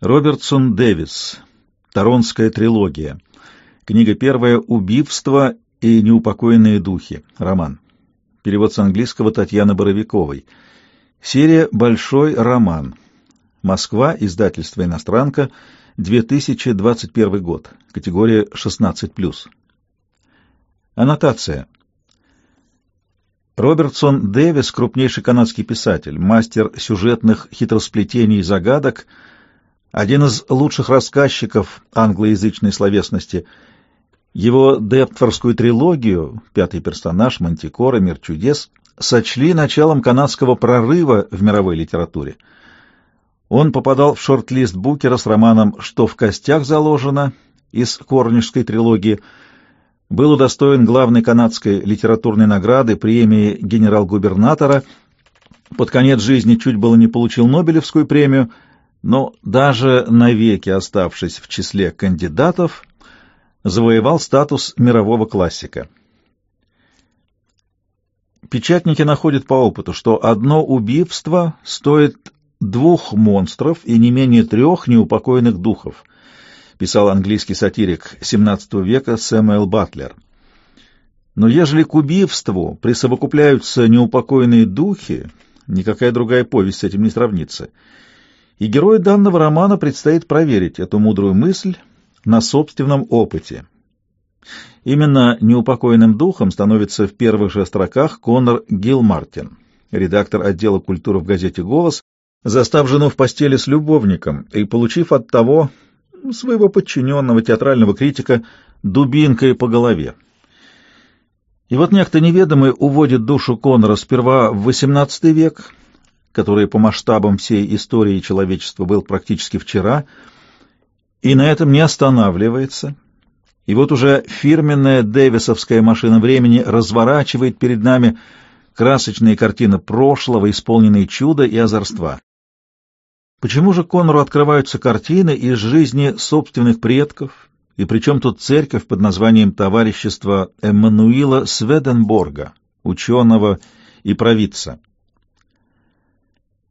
Робертсон Дэвис. Торонская трилогия. Книга первая «Убивство и неупокоенные духи». Роман. Перевод с английского Татьяны Боровиковой. Серия «Большой роман». Москва. Издательство «Иностранка». 2021 год. Категория 16+. Аннотация. Робертсон Дэвис — крупнейший канадский писатель, мастер сюжетных хитросплетений и загадок, один из лучших рассказчиков англоязычной словесности. Его Дептфорскую трилогию «Пятый персонаж», «Мантикора», «Мир чудес» сочли началом канадского прорыва в мировой литературе. Он попадал в шорт-лист Букера с романом «Что в костях заложено» из Корнишской трилогии – был удостоен главной канадской литературной награды премии генерал-губернатора. Под конец жизни чуть было не получил Нобелевскую премию, но даже навеки оставшись в числе кандидатов, завоевал статус мирового классика. Печатники находят по опыту, что одно убийство стоит двух монстров и не менее трех неупокоенных духов — писал английский сатирик XVII века Сэмюэл Батлер. Но ежели к убийству присовокупляются неупокоенные духи, никакая другая повесть с этим не сравнится. И герою данного романа предстоит проверить эту мудрую мысль на собственном опыте. Именно неупокоенным духом становится в первых же строках Конор Гилмартин, редактор отдела культуры в газете «Голос», застав жену в постели с любовником и получив от того своего подчиненного театрального критика дубинкой по голове. И вот некто неведомый уводит душу Конора сперва в XVIII век, который по масштабам всей истории человечества был практически вчера, и на этом не останавливается. И вот уже фирменная дэвисовская машина времени разворачивает перед нами красочные картины прошлого, исполненные чуда и озорства. Почему же Конору открываются картины из жизни собственных предков, и причем тут церковь под названием Товарищества Эммануила Сведенборга, ученого и провидца?